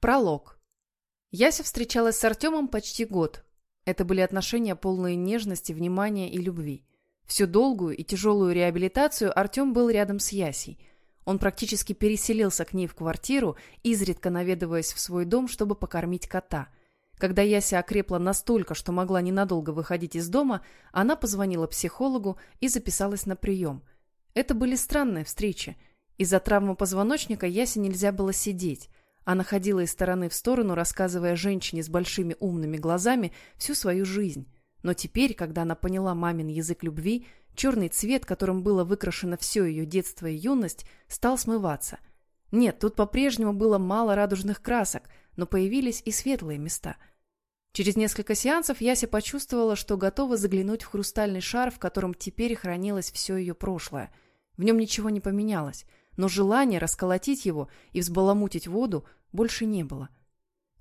Пролог. Яся встречалась с Артемом почти год. Это были отношения полные нежности, внимания и любви. Всю долгую и тяжелую реабилитацию Артем был рядом с Ясей. Он практически переселился к ней в квартиру, изредка наведываясь в свой дом, чтобы покормить кота. Когда Яся окрепла настолько, что могла ненадолго выходить из дома, она позвонила психологу и записалась на прием. Это были странные встречи. Из-за травмы позвоночника Ясе нельзя было сидеть. Она ходила из стороны в сторону, рассказывая женщине с большими умными глазами всю свою жизнь. Но теперь, когда она поняла мамин язык любви, черный цвет, которым было выкрашено все ее детство и юность, стал смываться. Нет, тут по-прежнему было мало радужных красок, но появились и светлые места. Через несколько сеансов Яся почувствовала, что готова заглянуть в хрустальный шар, в котором теперь хранилось все ее прошлое. В нем ничего не поменялось – но желания расколотить его и взбаламутить воду больше не было.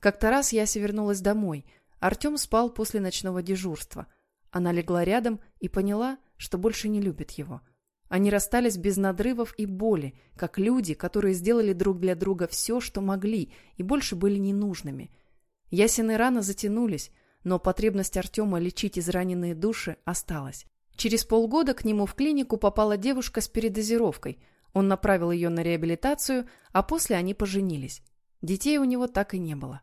Как-то раз Яся вернулась домой. Артем спал после ночного дежурства. Она легла рядом и поняла, что больше не любит его. Они расстались без надрывов и боли, как люди, которые сделали друг для друга все, что могли, и больше были ненужными. Ясины раны затянулись, но потребность Артема лечить израненные души осталась. Через полгода к нему в клинику попала девушка с передозировкой – он направил ее на реабилитацию, а после они поженились. Детей у него так и не было.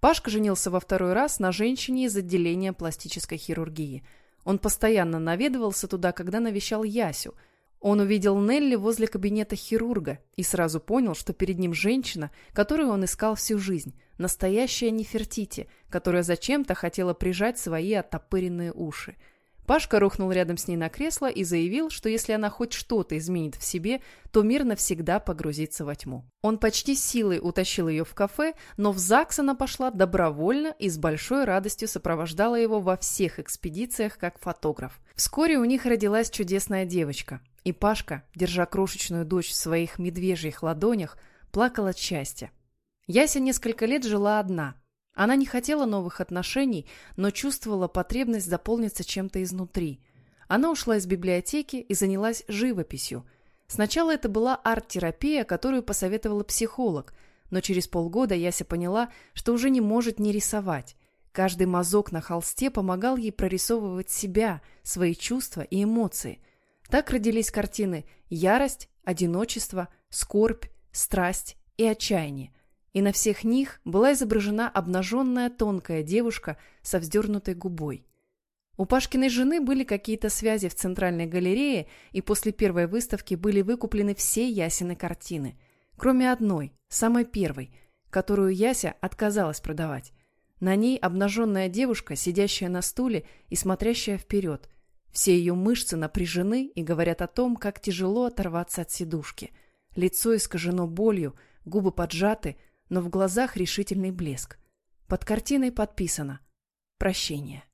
Пашка женился во второй раз на женщине из отделения пластической хирургии. Он постоянно наведывался туда, когда навещал Ясю. Он увидел Нелли возле кабинета хирурга и сразу понял, что перед ним женщина, которую он искал всю жизнь, настоящая Нефертити, которая зачем-то хотела прижать свои оттопыренные уши – Пашка рухнул рядом с ней на кресло и заявил, что если она хоть что-то изменит в себе, то мир навсегда погрузится во тьму. Он почти силой утащил ее в кафе, но в ЗАГС она пошла добровольно и с большой радостью сопровождала его во всех экспедициях как фотограф. Вскоре у них родилась чудесная девочка, и Пашка, держа крошечную дочь в своих медвежьих ладонях, плакал от счастья. Яся несколько лет жила одна – она не хотела новых отношений, но чувствовала потребность заполниться чем-то изнутри. Она ушла из библиотеки и занялась живописью. Сначала это была арт-терапия, которую посоветовала психолог, но через полгода Яся поняла, что уже не может не рисовать. Каждый мазок на холсте помогал ей прорисовывать себя, свои чувства и эмоции. Так родились картины «Ярость», «Одиночество», «Скорбь», «Страсть» и «Отчаяние», и на всех них была изображена обнаженная тонкая девушка со вздернутой губой. У Пашкиной жены были какие-то связи в Центральной галерее, и после первой выставки были выкуплены все Ясины картины, кроме одной, самой первой, которую Яся отказалась продавать. На ней обнаженная девушка, сидящая на стуле и смотрящая вперед. Все ее мышцы напряжены и говорят о том, как тяжело оторваться от сидушки. Лицо искажено болью, губы поджаты – но в глазах решительный блеск. Под картиной подписано «Прощение».